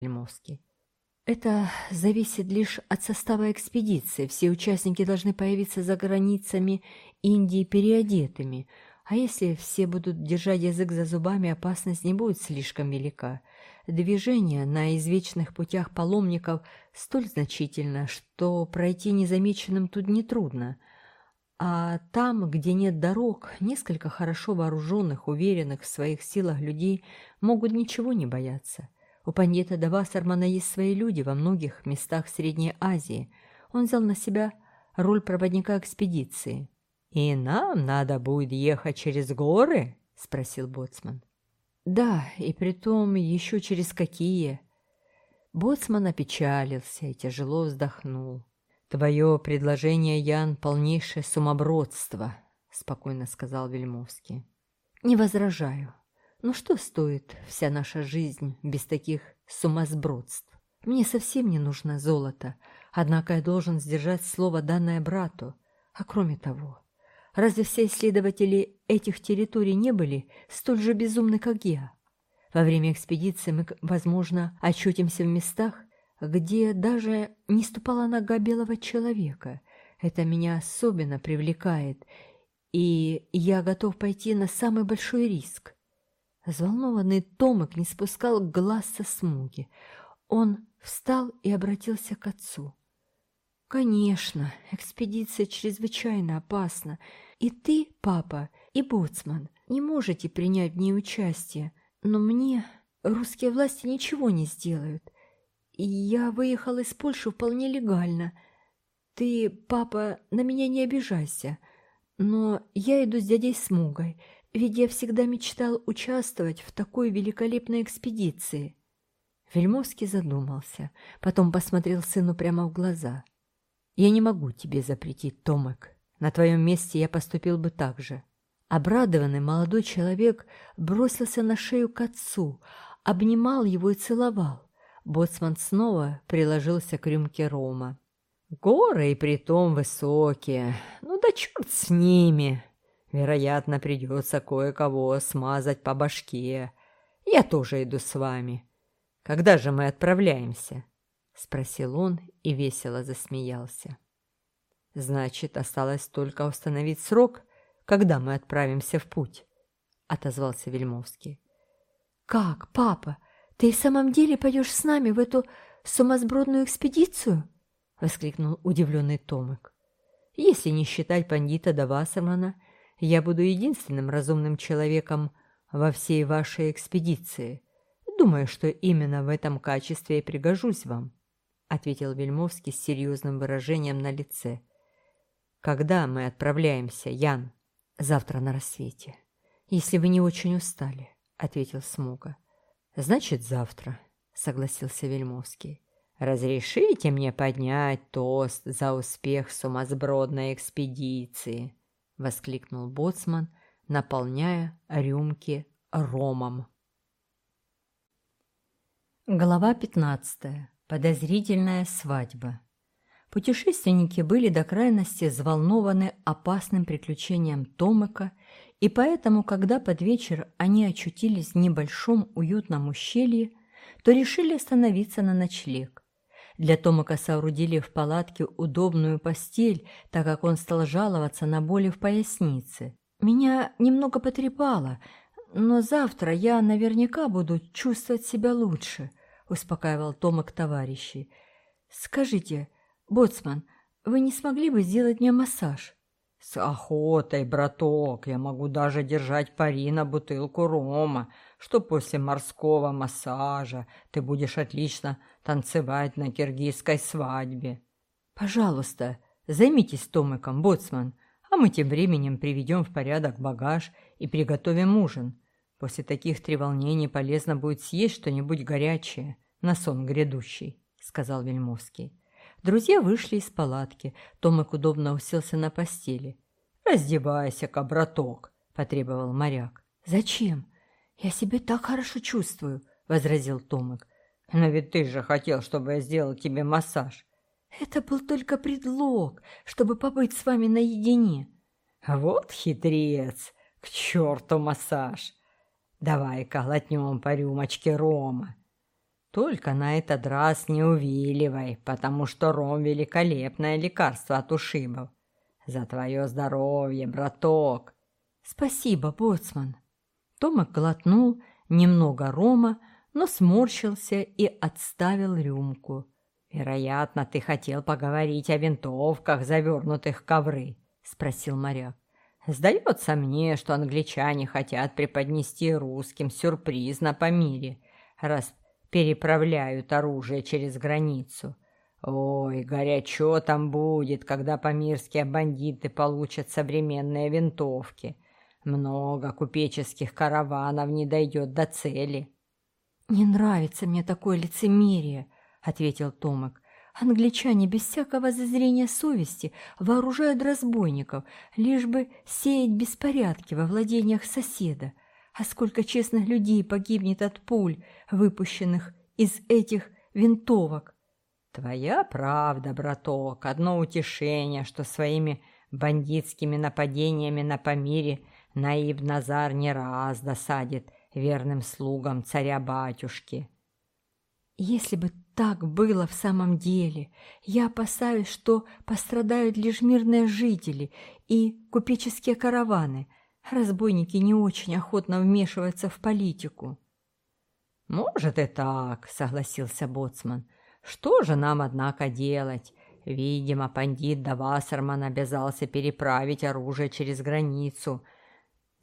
Вельмовский. Это зависит лишь от состава экспедиции. Все участники должны появиться за границами Индии переодетыми. А если все будут держать язык за зубами, опасность не будет слишком велика. Движение на извечных путях паломников столь значительно, что пройти незамеченным тут нетрудно. А там, где нет дорог, несколько хорошо вооруженных, уверенных в своих силах людей могут ничего не бояться. У пандита Давасармана есть свои люди во многих местах Средней Азии. Он взял на себя роль проводника экспедиции. «И нам надо будет ехать через горы?» — спросил Боцман. «Да, и притом еще через какие?» Боцман опечалился и тяжело вздохнул. «Твое предложение, Ян, полнейшее сумобродство», — спокойно сказал Вельмовский. «Не возражаю. Ну что стоит вся наша жизнь без таких сумасбродств? Мне совсем не нужно золото, однако я должен сдержать слово, данное брату. А кроме того, разве все исследователи этих территорий не были столь же безумны, как я? Во время экспедиции мы, возможно, очутимся в местах, где даже не ступала нога белого человека. Это меня особенно привлекает, и я готов пойти на самый большой риск. Взволнованный Томик не спускал глаз со смуги. Он встал и обратился к отцу. «Конечно, экспедиция чрезвычайно опасна. И ты, папа, и боцман не можете принять в ней участие. Но мне русские власти ничего не сделают. И я выехал из Польши вполне легально. Ты, папа, на меня не обижайся. Но я иду с дядей Смугой, ведь я всегда мечтал участвовать в такой великолепной экспедиции. Вельмовский задумался, потом посмотрел сыну прямо в глаза. «Я не могу тебе запретить, Томек. На твоем месте я поступил бы так же». Обрадованный молодой человек бросился на шею к отцу, обнимал его и целовал. Боцман снова приложился к рюмке рома. «Горы и притом высокие. Ну да черт с ними!» Вероятно, придется кое-кого смазать по башке. Я тоже иду с вами. Когда же мы отправляемся?» — спросил он и весело засмеялся. «Значит, осталось только установить срок, когда мы отправимся в путь», — отозвался Вельмовский. «Как, папа, ты в самом деле пойдешь с нами в эту сумасбродную экспедицию?» — воскликнул удивленный Томик. «Если не считать пандита Давасармана я буду единственным разумным человеком во всей вашей экспедиции. Думаю, что именно в этом качестве и пригожусь вам», — ответил Вельмовский с серьезным выражением на лице. «Когда мы отправляемся, Ян?» «Завтра на рассвете, если вы не очень устали», — ответил Смуга. «Значит, завтра», — согласился Вельмовский. «Разрешите мне поднять тост за успех сумасбродной экспедиции», — воскликнул боцман, наполняя рюмки ромом. Глава 15. Подозрительная свадьба. Путешественники были до крайности взволнованы опасным приключением Томыка, и поэтому, когда под вечер они очутились в небольшом уютном ущелье, то решили остановиться на ночлег. Для Томака соорудили в палатке удобную постель, так как он стал жаловаться на боли в пояснице. Меня немного потрепало, но завтра я наверняка буду чувствовать себя лучше, успокаивал Томак товарищей. Скажите, боцман, вы не смогли бы сделать мне массаж? С охотой, браток, я могу даже держать пари на бутылку рома, что после морского массажа ты будешь отлично танцевать на киргизской свадьбе. Пожалуйста, займитесь Томиком, боцман, а мы тем временем приведем в порядок багаж и приготовим ужин. После таких треволнений полезно будет съесть что-нибудь горячее на сон грядущий, сказал Вельмовский. Друзья вышли из палатки. Томик удобно уселся на постели. «Раздевайся-ка, браток», — потребовал моряк. «Зачем? Я себя так хорошо чувствую», — возразил Томик. Но ведь ты же хотел, чтобы я сделал тебе массаж. Это был только предлог, чтобы побыть с вами наедине. Вот хитрец, к черту массаж. Давай-ка глотнем по рюмочке рома. Только на этот раз не увиливай, потому что ром – великолепное лекарство от ушибов. За твое здоровье, браток!» «Спасибо, боцман!» Томик глотнул немного рома, но сморщился и отставил рюмку. «Вероятно, ты хотел поговорить о винтовках, завернутых ковры», — спросил моряк. «Сдается мне, что англичане хотят преподнести русским сюрприз на Памире, раз переправляют оружие через границу. Ой, горячо там будет, когда памирские бандиты получат современные винтовки. Много купеческих караванов не дойдет до цели». «Не нравится мне такое лицемерие», — ответил Томик. «Англичане без всякого зазрения совести вооружают разбойников, лишь бы сеять беспорядки во владениях соседа. А сколько честных людей погибнет от пуль, выпущенных из этих винтовок!» «Твоя правда, браток, одно утешение, что своими бандитскими нападениями на Памире Наиб Назар не раз досадит верным слугам царя-батюшки. Если бы так было в самом деле, я опасаюсь, что пострадают лишь мирные жители и купеческие караваны. Разбойники не очень охотно вмешиваются в политику. «Может и так», — согласился Боцман. «Что же нам, однако, делать? Видимо, пандит Давасерман обязался переправить оружие через границу —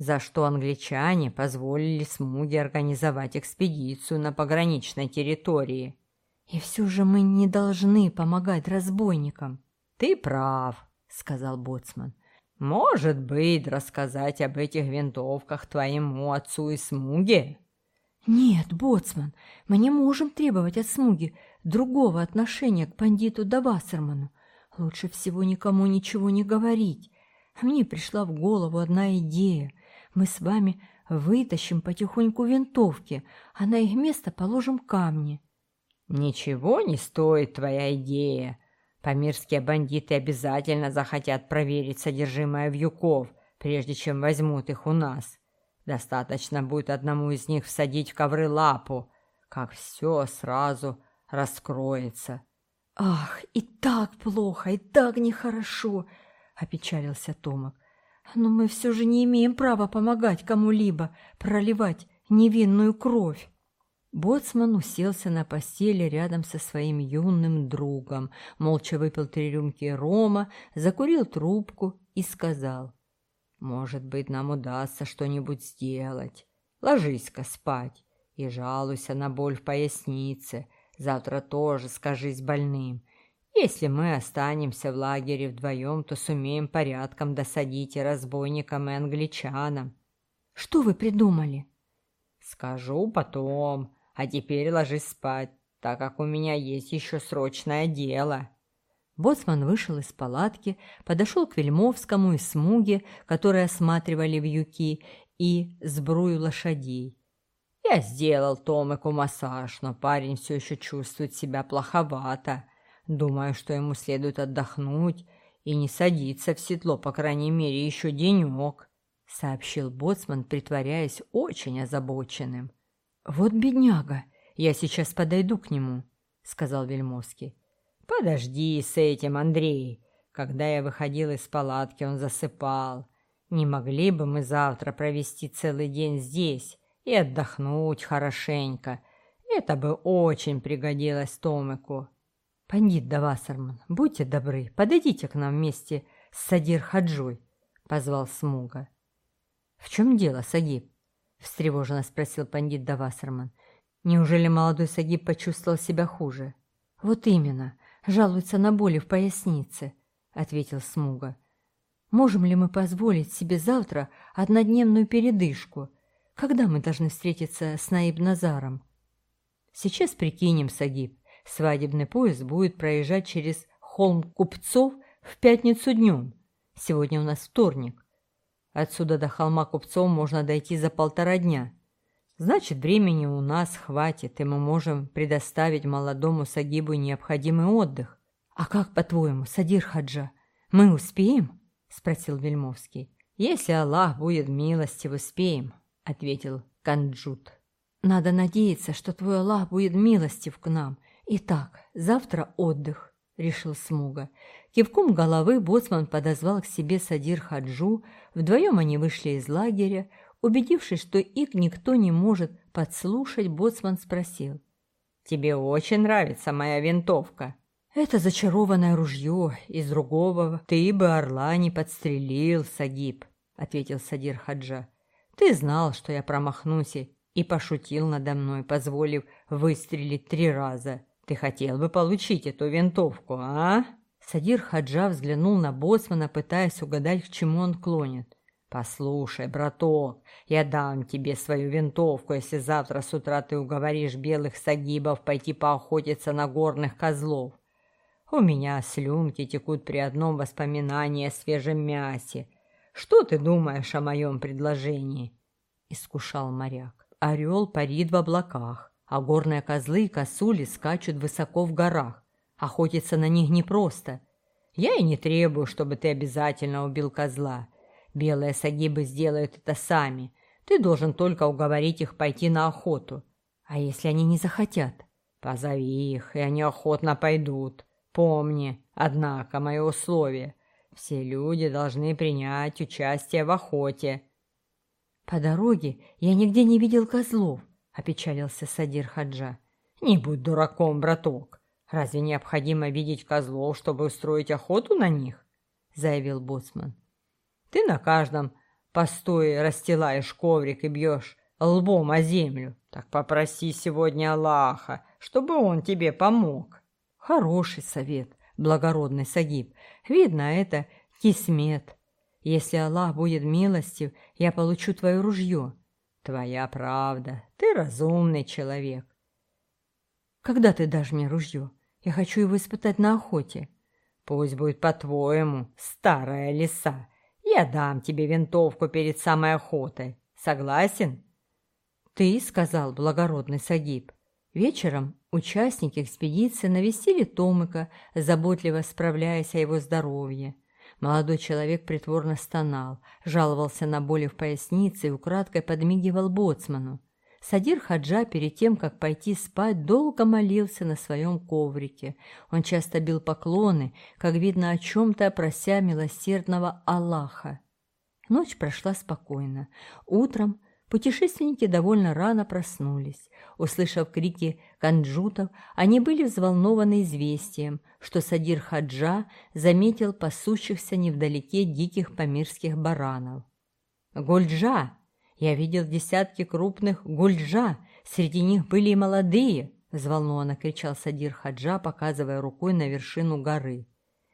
за что англичане позволили Смуге организовать экспедицию на пограничной территории. «И все же мы не должны помогать разбойникам». «Ты прав», — сказал Боцман. «Может быть, рассказать об этих винтовках твоему отцу и Смуге?» «Нет, Боцман, мы не можем требовать от Смуги другого отношения к бандиту Давассерману. Лучше всего никому ничего не говорить. Мне пришла в голову одна идея — мы с вами вытащим потихоньку винтовки, а на их место положим камни». «Ничего не стоит твоя идея. Памирские бандиты обязательно захотят проверить содержимое вьюков, прежде чем возьмут их у нас. Достаточно будет одному из них всадить в ковры лапу, как все сразу раскроется». «Ах, и так плохо, и так нехорошо!» — опечалился Томок. Но мы все же не имеем права помогать кому-либо, проливать невинную кровь. Боцман уселся на постели рядом со своим юным другом, молча выпил три рюмки рома, закурил трубку и сказал, «Может быть, нам удастся что-нибудь сделать. Ложись-ка спать и жалуйся на боль в пояснице. Завтра тоже скажись больным. Если мы останемся в лагере вдвоем, то сумеем порядком досадить и разбойникам, и англичанам. Что вы придумали? Скажу потом, а теперь ложись спать, так как у меня есть еще срочное дело. Боцман вышел из палатки, подошел к Вельмовскому и Смуге, которые осматривали вьюки и сбрую лошадей. Я сделал Томику массаж, но парень все еще чувствует себя плоховато. Думаю, что ему следует отдохнуть и не садиться в седло, по крайней мере, еще денек», — сообщил боцман, притворяясь очень озабоченным. «Вот бедняга, я сейчас подойду к нему», — сказал Вельмовский. «Подожди с этим, Андрей. Когда я выходил из палатки, он засыпал. Не могли бы мы завтра провести целый день здесь и отдохнуть хорошенько? Это бы очень пригодилось Томику». «Пандит Давасарман, будьте добры, подойдите к нам вместе с Садир Хаджой», — позвал Смуга. «В чем дело, Сагиб?» — встревоженно спросил пандит Давасарман. «Неужели молодой Сагиб почувствовал себя хуже?» «Вот именно, жалуется на боли в пояснице», — ответил Смуга. «Можем ли мы позволить себе завтра однодневную передышку? Когда мы должны встретиться с Наиб Назаром?» «Сейчас прикинем, Сагиб. Свадебный поезд будет проезжать через холм Купцов в пятницу днем. Сегодня у нас вторник. Отсюда до холма Купцов можно дойти за полтора дня. Значит, времени у нас хватит, и мы можем предоставить молодому Сагибу необходимый отдых. А как, по-твоему, Садир Хаджа, мы успеем? спросил Вельмовский. Если Аллах будет милостив, успеем, ответил Канджут. Надо надеяться, что твой Аллах будет милостив к нам. Итак, завтра отдых, решил Смуга. Кивком головы боцман подозвал к себе Садир Хаджу. Вдвоем они вышли из лагеря. Убедившись, что их никто не может подслушать, боцман спросил. «Тебе очень нравится моя винтовка?» «Это зачарованное ружье. Из другого ты бы орла не подстрелил, Сагиб», — ответил Садир Хаджа. «Ты знал, что я промахнусь и пошутил надо мной, позволив выстрелить три раза. Ты хотел бы получить эту винтовку, а?» Садир Хаджа взглянул на боцмана, пытаясь угадать, к чему он клонит. «Послушай, браток, я дам тебе свою винтовку, если завтра с утра ты уговоришь белых сагибов пойти поохотиться на горных козлов. У меня слюнки текут при одном воспоминании о свежем мясе. Что ты думаешь о моем предложении?» — искушал моряк. «Орел парит в облаках, а горные козлы и косули скачут высоко в горах. Охотиться на них непросто. Я и не требую, чтобы ты обязательно убил козла. Белые сагибы сделают это сами. Ты должен только уговорить их пойти на охоту. А если они не захотят? Позови их, и они охотно пойдут. Помни, однако, мое условие. Все люди должны принять участие в охоте. По дороге я нигде не видел козлов, опечалился Садир Хаджа. Не будь дураком, браток. Разве необходимо видеть козлов, чтобы устроить охоту на них? заявил боцман. Ты на каждом постое расстилаешь коврик и бьешь лбом о землю. Так попроси сегодня Аллаха, чтобы он тебе помог. Хороший совет, благородный Сагиб. Видно, это кисмет. Если Аллах будет милостив, я получу твое ружье. Твоя правда. Ты разумный человек. Когда ты дашь мне ружье? Я хочу его испытать на охоте. Пусть будет по-твоему, старая лиса. Я дам тебе винтовку перед самой охотой. Согласен? Ты сказал, благородный Сагиб. Вечером участники экспедиции навестили Томыка, заботливо справляясь о его здоровье. Молодой человек притворно стонал, жаловался на боли в пояснице и украдкой подмигивал боцману. Садир Хаджа перед тем, как пойти спать, долго молился на своем коврике. Он часто бил поклоны, как видно, о чем-то прося милосердного Аллаха. Ночь прошла спокойно. Утром Путешественники довольно рано проснулись. Услышав крики канджутов, они были взволнованы известием, что Садир Хаджа заметил пасущихся невдалеке диких памирских баранов. «Гульджа! Я видел десятки крупных гульджа, среди них были и молодые!» взволнованно кричал Садир Хаджа, показывая рукой на вершину горы.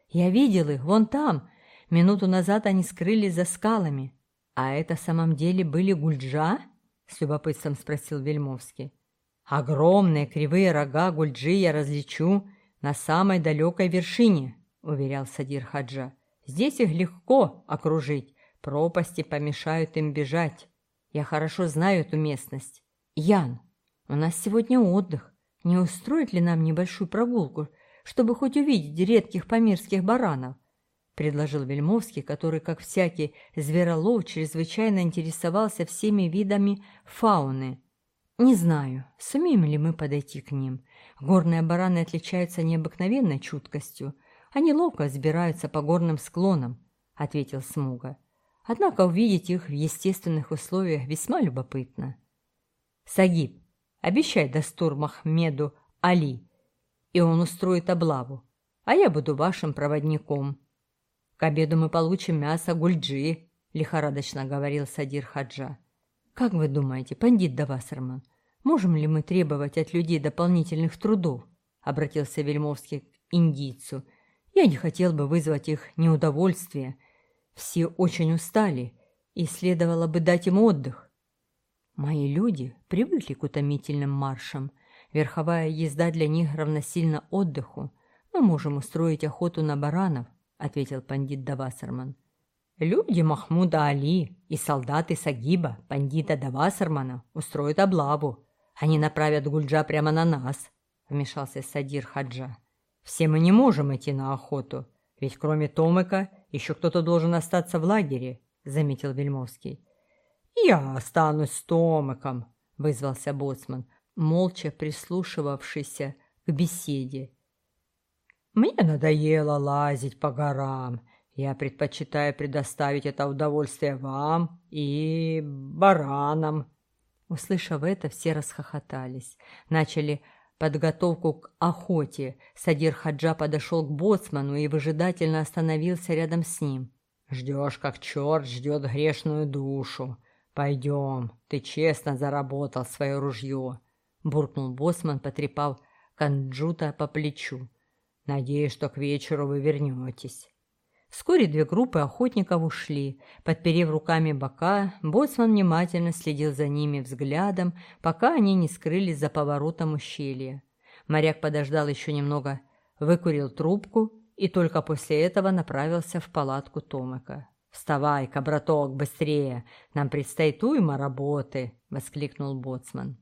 «Я видел их, вон там! Минуту назад они скрылись за скалами!» «А это в самом деле были гульджа?» — с любопытством спросил Вельмовский. «Огромные кривые рога гульджи я различу на самой далекой вершине», — уверял Садир Хаджа. «Здесь их легко окружить, пропасти помешают им бежать. Я хорошо знаю эту местность. Ян, у нас сегодня отдых. Не устроит ли нам небольшую прогулку, чтобы хоть увидеть редких памирских баранов?» Предложил Вельмовский, который, как всякий зверолов, чрезвычайно интересовался всеми видами фауны. «Не знаю, сумеем ли мы подойти к ним. Горные бараны отличаются необыкновенной чуткостью. Они ловко взбираются по горным склонам», — ответил Смуга. «Однако увидеть их в естественных условиях весьма любопытно». «Сагиб, обещай Дастур Махмеду Али, и он устроит облаву, а я буду вашим проводником», «К обеду мы получим мясо гульджи», — лихорадочно говорил Садир Хаджа. «Как вы думаете, пандит Давасарман, можем ли мы требовать от людей дополнительных трудов?» — обратился Вельмовский к индийцу. «Я не хотел бы вызвать их неудовольствие. Все очень устали, и следовало бы дать им отдых». Мои люди привыкли к утомительным маршам. Верховая езда для них равносильно отдыху. Мы можем устроить охоту на баранов, ответил пандит Давасарман. Люди Махмуда Али и солдаты Сагиба, пандита Давасармана, устроят облаву. Они направят Гульджа прямо на нас, вмешался Садир Хаджа. Все мы не можем идти на охоту, ведь кроме Томыка еще кто-то должен остаться в лагере, заметил Вельмовский. Я останусь с Томыком, вызвался боцман, молча прислушивавшийся к беседе. «Мне надоело лазить по горам. Я предпочитаю предоставить это удовольствие вам и баранам». Услышав это, все расхохотались. Начали подготовку к охоте. Садир Хаджа подошел к боцману и выжидательно остановился рядом с ним. «Ждешь, как черт ждет грешную душу. Пойдем, ты честно заработал свое ружье», — буркнул боцман, потрепав Канджута по плечу. «Надеюсь, что к вечеру вы вернетесь». Вскоре две группы охотников ушли. Подперев руками бока, боцман внимательно следил за ними взглядом, пока они не скрылись за поворотом ущелья. Моряк подождал еще немного, выкурил трубку и только после этого направился в палатку Томыка. «Вставай-ка, браток, быстрее! Нам предстоит уйма работы!» — воскликнул боцман.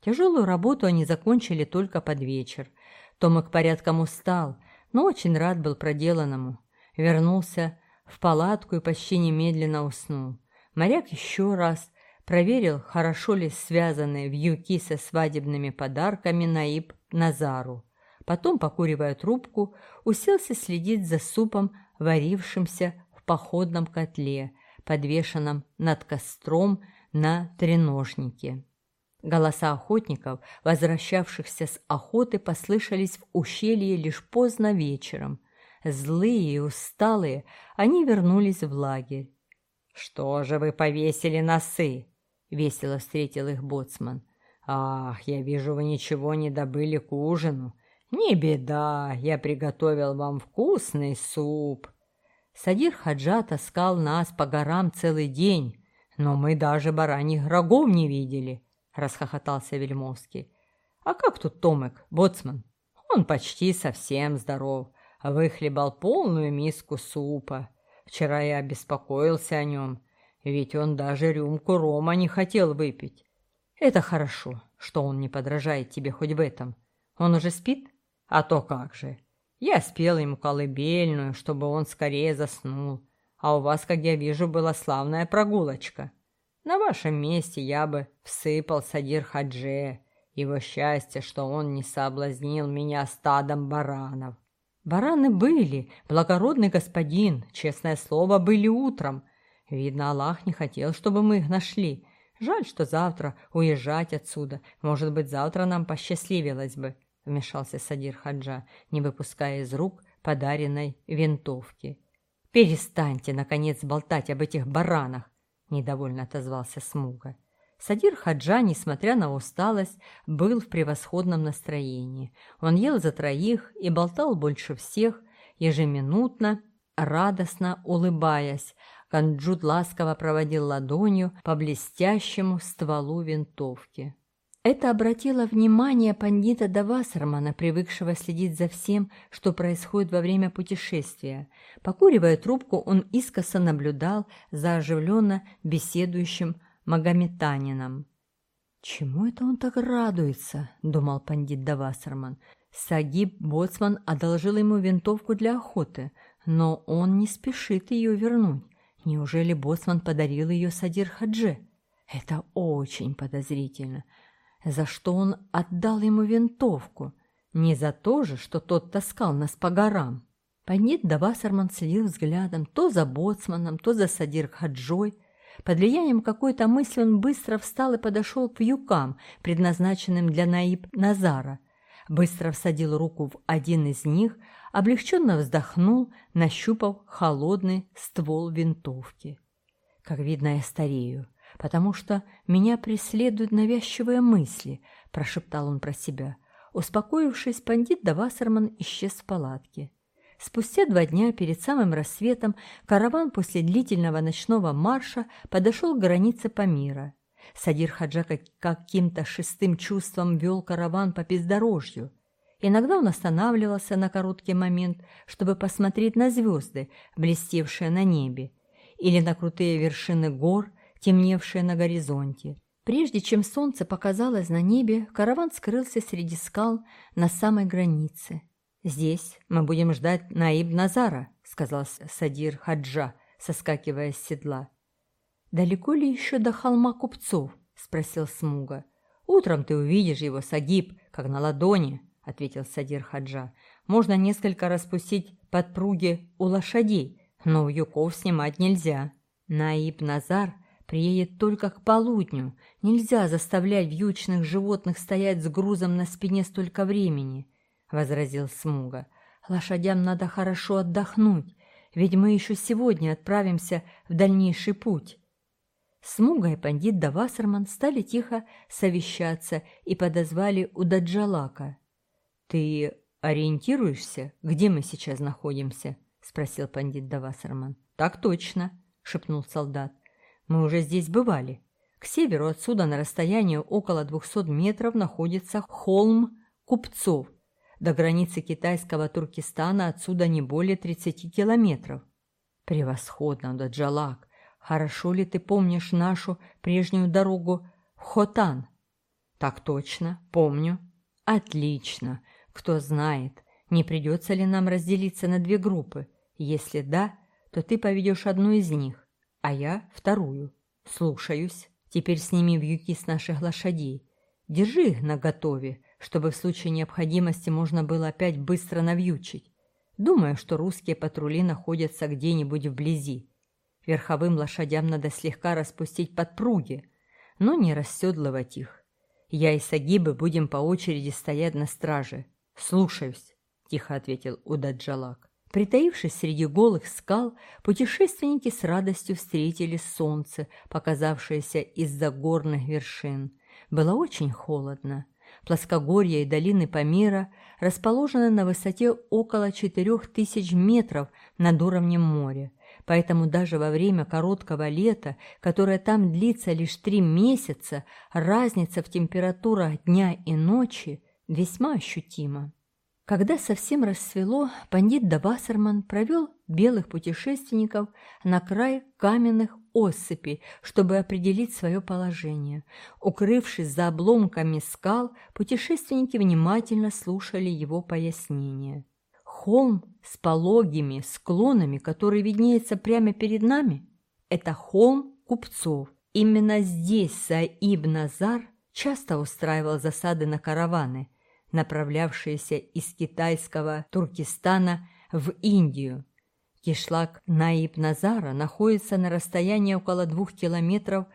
Тяжелую работу они закончили только под вечер. Томик порядком устал, но очень рад был проделанному вернулся в палатку и почти немедленно уснул. Моряк еще раз проверил, хорошо ли связаны вьюки со свадебными подарками Наиб Назару. Потом, покуривая трубку, уселся следить за супом, варившимся в походном котле, подвешенном над костром на треножнике. Голоса охотников, возвращавшихся с охоты, послышались в ущелье лишь поздно вечером, Злые и усталые, они вернулись в лагерь. «Что же вы повесили носы?» — весело встретил их боцман. «Ах, я вижу, вы ничего не добыли к ужину. Не беда, я приготовил вам вкусный суп». Садир Хаджа таскал нас по горам целый день, но мы даже бараньих рогов не видели, — расхохотался Вельмовский. «А как тут Томек, боцман? Он почти совсем здоров выхлебал полную миску супа. Вчера я беспокоился о нем, ведь он даже рюмку рома не хотел выпить. Это хорошо, что он не подражает тебе хоть в этом. Он уже спит? А то как же. Я спел ему колыбельную, чтобы он скорее заснул. А у вас, как я вижу, была славная прогулочка. На вашем месте я бы всыпал Садир Хадже. Его счастье, что он не соблазнил меня стадом баранов. Бараны были, благородный господин, честное слово, были утром. Видно, Аллах не хотел, чтобы мы их нашли. Жаль, что завтра уезжать отсюда. Может быть, завтра нам посчастливилось бы, вмешался Садир Хаджа, не выпуская из рук подаренной винтовки. Перестаньте, наконец, болтать об этих баранах, недовольно отозвался Смуга. Садир Хаджа, несмотря на усталость, был в превосходном настроении. Он ел за троих и болтал больше всех, ежеминутно, радостно улыбаясь. Канджут ласково проводил ладонью по блестящему стволу винтовки. Это обратило внимание пандита Давасармана, привыкшего следить за всем, что происходит во время путешествия. Покуривая трубку, он искоса наблюдал за оживленно беседующим магометанином. «Чему это он так радуется?» – думал пандит Давасарман. Сагиб Боцман одолжил ему винтовку для охоты, но он не спешит ее вернуть. Неужели Боцман подарил ее Садир Хадже? Это очень подозрительно. За что он отдал ему винтовку? Не за то же, что тот таскал нас по горам. Пандит Давасарман следил взглядом то за Боцманом, то за Садир Хаджой – под влиянием какой-то мысли он быстро встал и подошел к вьюкам, предназначенным для Наиб Назара. Быстро всадил руку в один из них, облегченно вздохнул, нащупав холодный ствол винтовки. Как видно, я старею, потому что меня преследуют навязчивые мысли, прошептал он про себя. Успокоившись, пандит Давасарман исчез в палатке. Спустя два дня перед самым рассветом караван после длительного ночного марша подошел к границе Памира. Садир Хаджа каким-то шестым чувством вел караван по бездорожью. Иногда он останавливался на короткий момент, чтобы посмотреть на звезды, блестевшие на небе, или на крутые вершины гор, темневшие на горизонте. Прежде чем солнце показалось на небе, караван скрылся среди скал на самой границе. «Здесь мы будем ждать Наиб Назара», — сказал Садир Хаджа, соскакивая с седла. «Далеко ли еще до холма купцов?» — спросил Смуга. Утром ты увидишь его, Сагиб, как на ладони, ответил Садир Хаджа. Можно несколько распустить подпруги у лошадей, но вьюков снимать нельзя. Наиб Назар приедет только к полудню. Нельзя заставлять вьючных животных стоять с грузом на спине столько времени, — возразил Смуга. Лошадям надо хорошо отдохнуть, ведь мы еще сегодня отправимся в дальнейший путь. Смуга и пандит Давасарман стали тихо совещаться и подозвали Удаджалака. «Ты ориентируешься, где мы сейчас находимся?» — спросил пандит Давасарман. «Так точно», — шепнул солдат. «Мы уже здесь бывали. К северу отсюда на расстоянии около двухсот метров находится холм Купцов. До границы китайского Туркестана отсюда не более тридцати километров». «Превосходно, Даджалак! Хорошо ли ты помнишь нашу прежнюю дорогу в Хотан?» «Так точно, помню». «Отлично. Кто знает, не придется ли нам разделиться на две группы. Если да, то ты поведешь одну из них, а я вторую. Слушаюсь. Теперь сними вьюки с наших лошадей. Держи их наготове, чтобы в случае необходимости можно было опять быстро навьючить. Думаю, что русские патрули находятся где-нибудь вблизи. Верховым лошадям надо слегка распустить подпруги, но не расседлывать их. Я и Сагибы будем по очереди стоять на страже. «Слушаюсь», — тихо ответил Удаджалак. Притаившись среди голых скал, путешественники с радостью встретили солнце, показавшееся из-за горных вершин. Было очень холодно. Плоскогорья и долины Памира расположены на высоте около четырех тысяч метров над уровнем моря, поэтому даже во время короткого лета, которое там длится лишь три месяца, разница в температурах дня и ночи весьма ощутимо. Когда совсем рассвело, пандит Давасарман провел белых путешественников на край каменных осыпей, чтобы определить свое положение. Укрывшись за обломками скал, путешественники внимательно слушали его пояснения. Холм с пологими склонами, который виднеется прямо перед нами, это холм купцов. Именно здесь Саиб Назар часто устраивал засады на караваны – направлявшиеся из китайского Туркестана в Индию. Кишлак Наиб-Назара находится на расстоянии около двух километров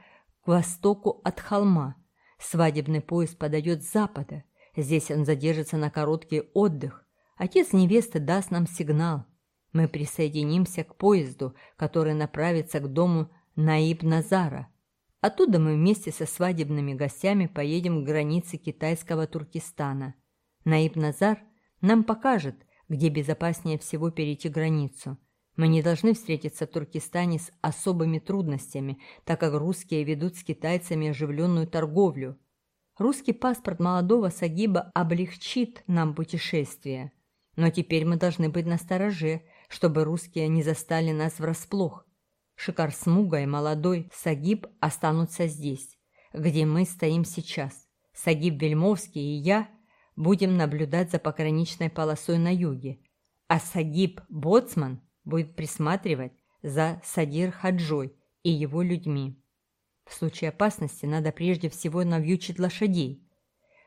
к востоку от холма. Свадебный поезд подойдет с запада. Здесь он задержится на короткий отдых. Отец невесты даст нам сигнал. Мы присоединимся к поезду, который направится к дому Наиб-Назара. Оттуда мы вместе со свадебными гостями поедем к границе китайского Туркестана. Наиб Назар нам покажет, где безопаснее всего перейти границу. Мы не должны встретиться в Туркестане с особыми трудностями, так как русские ведут с китайцами оживленную торговлю. Русский паспорт молодого Сагиба облегчит нам путешествие. Но теперь мы должны быть настороже, чтобы русские не застали нас врасплох. Шикар Смуга и молодой Сагиб останутся здесь, где мы стоим сейчас. Сагиб Вельмовский и я – будем наблюдать за пограничной полосой на юге, а Сагиб Боцман будет присматривать за Садир Хаджой и его людьми. В случае опасности надо прежде всего навьючить лошадей.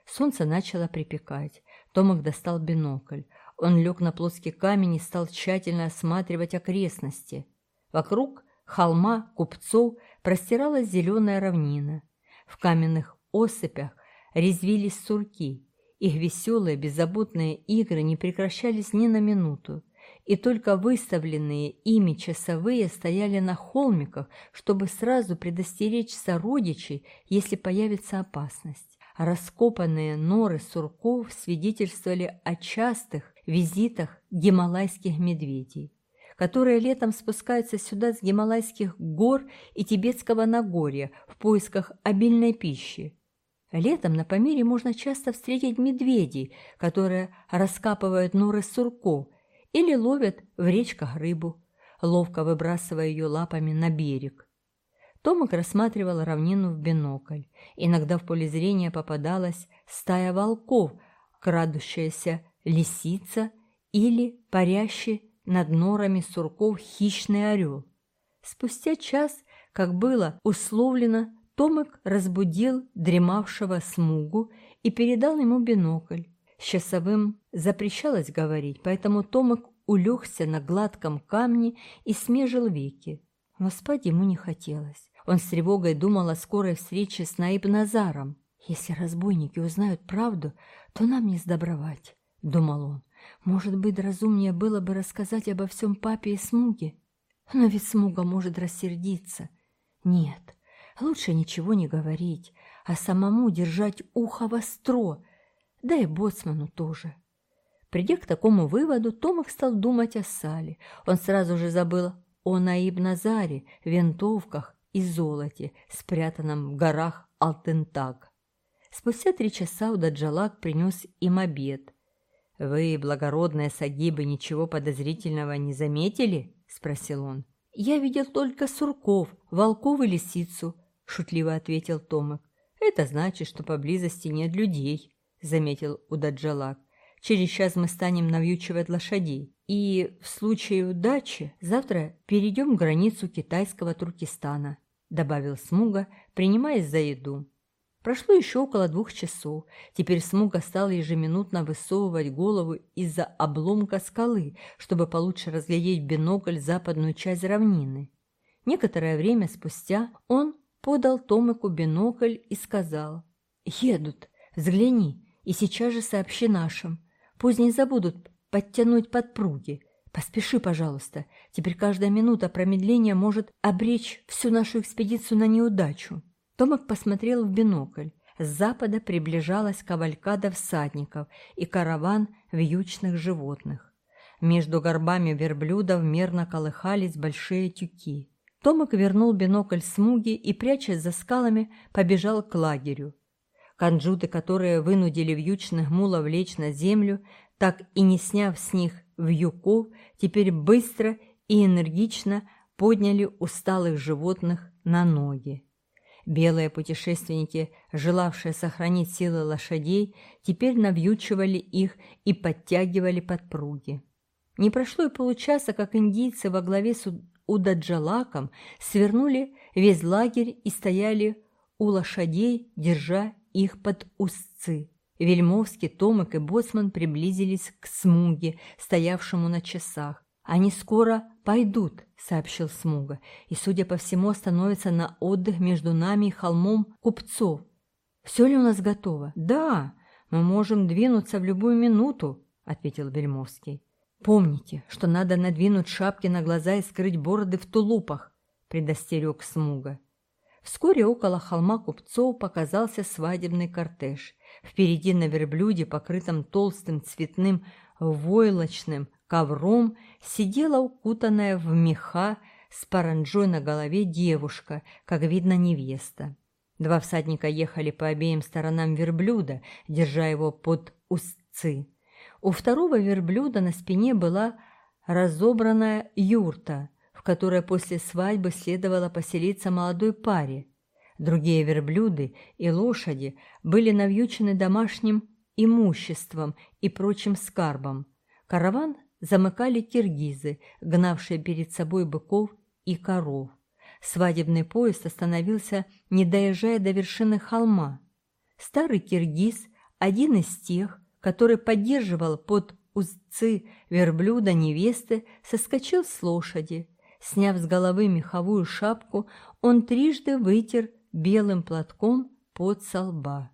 Солнце начало припекать. Томик достал бинокль. Он лег на плоский камень и стал тщательно осматривать окрестности. Вокруг холма купцов простиралась зеленая равнина. В каменных осыпях резвились сурки. Их веселые, беззаботные игры не прекращались ни на минуту, и только выставленные ими часовые стояли на холмиках, чтобы сразу предостеречь сородичей, если появится опасность. Раскопанные норы сурков свидетельствовали о частых визитах гималайских медведей которые летом спускаются сюда с Гималайских гор и Тибетского Нагорья в поисках обильной пищи. Летом на Памире можно часто встретить медведей, которые раскапывают норы сурков или ловят в речках рыбу, ловко выбрасывая ее лапами на берег. Томик рассматривал равнину в бинокль. Иногда в поле зрения попадалась стая волков, крадущаяся лисица или парящий над норами сурков хищный орел. Спустя час, как было условлено, Томик разбудил дремавшего смугу и передал ему бинокль. С часовым запрещалось говорить, поэтому Томик улегся на гладком камне и смежил веки. Но спать ему не хотелось. Он с тревогой думал о скорой встрече с Наиб Назаром. «Если разбойники узнают правду, то нам не сдобровать», — думал он. «Может быть, разумнее было бы рассказать обо всем папе и Смуге? Но ведь Смуга может рассердиться. Нет, лучше ничего не говорить, а самому держать ухо востро, да и боцману тоже». Придя к такому выводу, Томах стал думать о Сале. Он сразу же забыл о Наиб-Назаре, винтовках и золоте, спрятанном в горах Алтентаг. Спустя три часа Удаджалак принес им обед. «Вы, благородные сагибы, ничего подозрительного не заметили?» – спросил он. «Я видел только сурков, волков и лисицу», – шутливо ответил Томик. «Это значит, что поблизости нет людей», – заметил Удаджалак. «Через час мы станем навьючивать лошадей, и в случае удачи завтра перейдем границу китайского Туркестана», – добавил Смуга, принимаясь за еду. Прошло еще около двух часов. Теперь Смуга стал ежеминутно высовывать голову из-за обломка скалы, чтобы получше разглядеть бинокль западную часть равнины. Некоторое время спустя он подал Томику бинокль и сказал «Едут, взгляни, и сейчас же сообщи нашим. Пусть не забудут подтянуть подпруги. Поспеши, пожалуйста, теперь каждая минута промедления может обречь всю нашу экспедицию на неудачу». Томик посмотрел в бинокль. С запада приближалась кавалькада всадников и караван вьючных животных. Между горбами верблюдов мерно колыхались большие тюки. Томик вернул бинокль смуги и, прячась за скалами, побежал к лагерю. Канджуты, которые вынудили вьючных мулов лечь на землю, так и не сняв с них вьюков, теперь быстро и энергично подняли усталых животных на ноги. Белые путешественники, желавшие сохранить силы лошадей, теперь навьючивали их и подтягивали подпруги. Не прошло и получаса, как индийцы во главе с Удаджалаком свернули весь лагерь и стояли у лошадей, держа их под узцы. Вельмовский, Томик и Боцман приблизились к Смуге, стоявшему на часах. «Они скоро пойдут», — сообщил Смуга, «и, судя по всему, остановятся на отдых между нами и холмом купцов. Все ли у нас готово?» «Да, мы можем двинуться в любую минуту», — ответил Бельмовский. «Помните, что надо надвинуть шапки на глаза и скрыть бороды в тулупах», — предостерег Смуга. Вскоре около холма купцов показался свадебный кортеж. Впереди на верблюде, покрытом толстым цветным войлочным ковром сидела укутанная в меха с паранджой на голове девушка, как видно невеста. Два всадника ехали по обеим сторонам верблюда, держа его под узцы. У второго верблюда на спине была разобранная юрта, в которой после свадьбы следовало поселиться молодой паре. Другие верблюды и лошади были навьючены домашним имуществом и прочим скарбом. Караван замыкали киргизы, гнавшие перед собой быков и коров. Свадебный поезд остановился, не доезжая до вершины холма. Старый киргиз, один из тех, который поддерживал под узцы верблюда невесты, соскочил с лошади. Сняв с головы меховую шапку, он трижды вытер белым платком под со лба.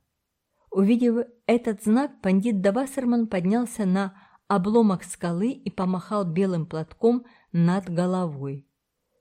Увидев этот знак, пандит Давасерман поднялся на обломок скалы и помахал белым платком над головой.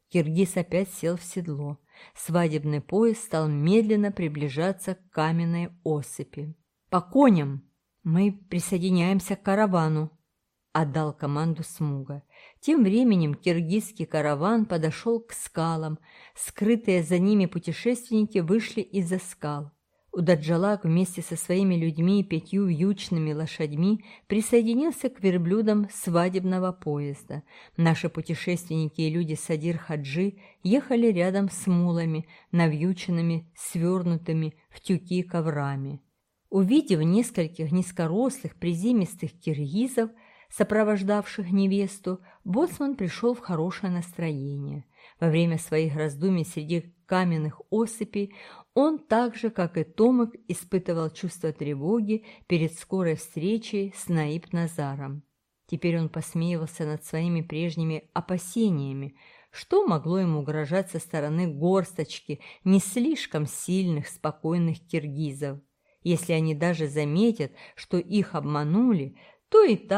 Киргиз опять сел в седло. Свадебный поезд стал медленно приближаться к каменной осыпи. «По коням! Мы присоединяемся к каравану!» — отдал команду Смуга. Тем временем киргизский караван подошел к скалам. Скрытые за ними путешественники вышли из-за скал. Удаджалак вместе со своими людьми и пятью вьючными лошадьми присоединился к верблюдам свадебного поезда. Наши путешественники и люди Садир-Хаджи ехали рядом с мулами, навьюченными, свернутыми в тюки коврами. Увидев нескольких низкорослых приземистых киргизов, сопровождавших невесту, боцман пришел в хорошее настроение. Во время своих раздумий среди каменных осыпей он так же, как и Томик, испытывал чувство тревоги перед скорой встречей с Наиб Назаром. Теперь он посмеивался над своими прежними опасениями, что могло ему угрожать со стороны горсточки не слишком сильных, спокойных киргизов. Если они даже заметят, что их обманули, то и так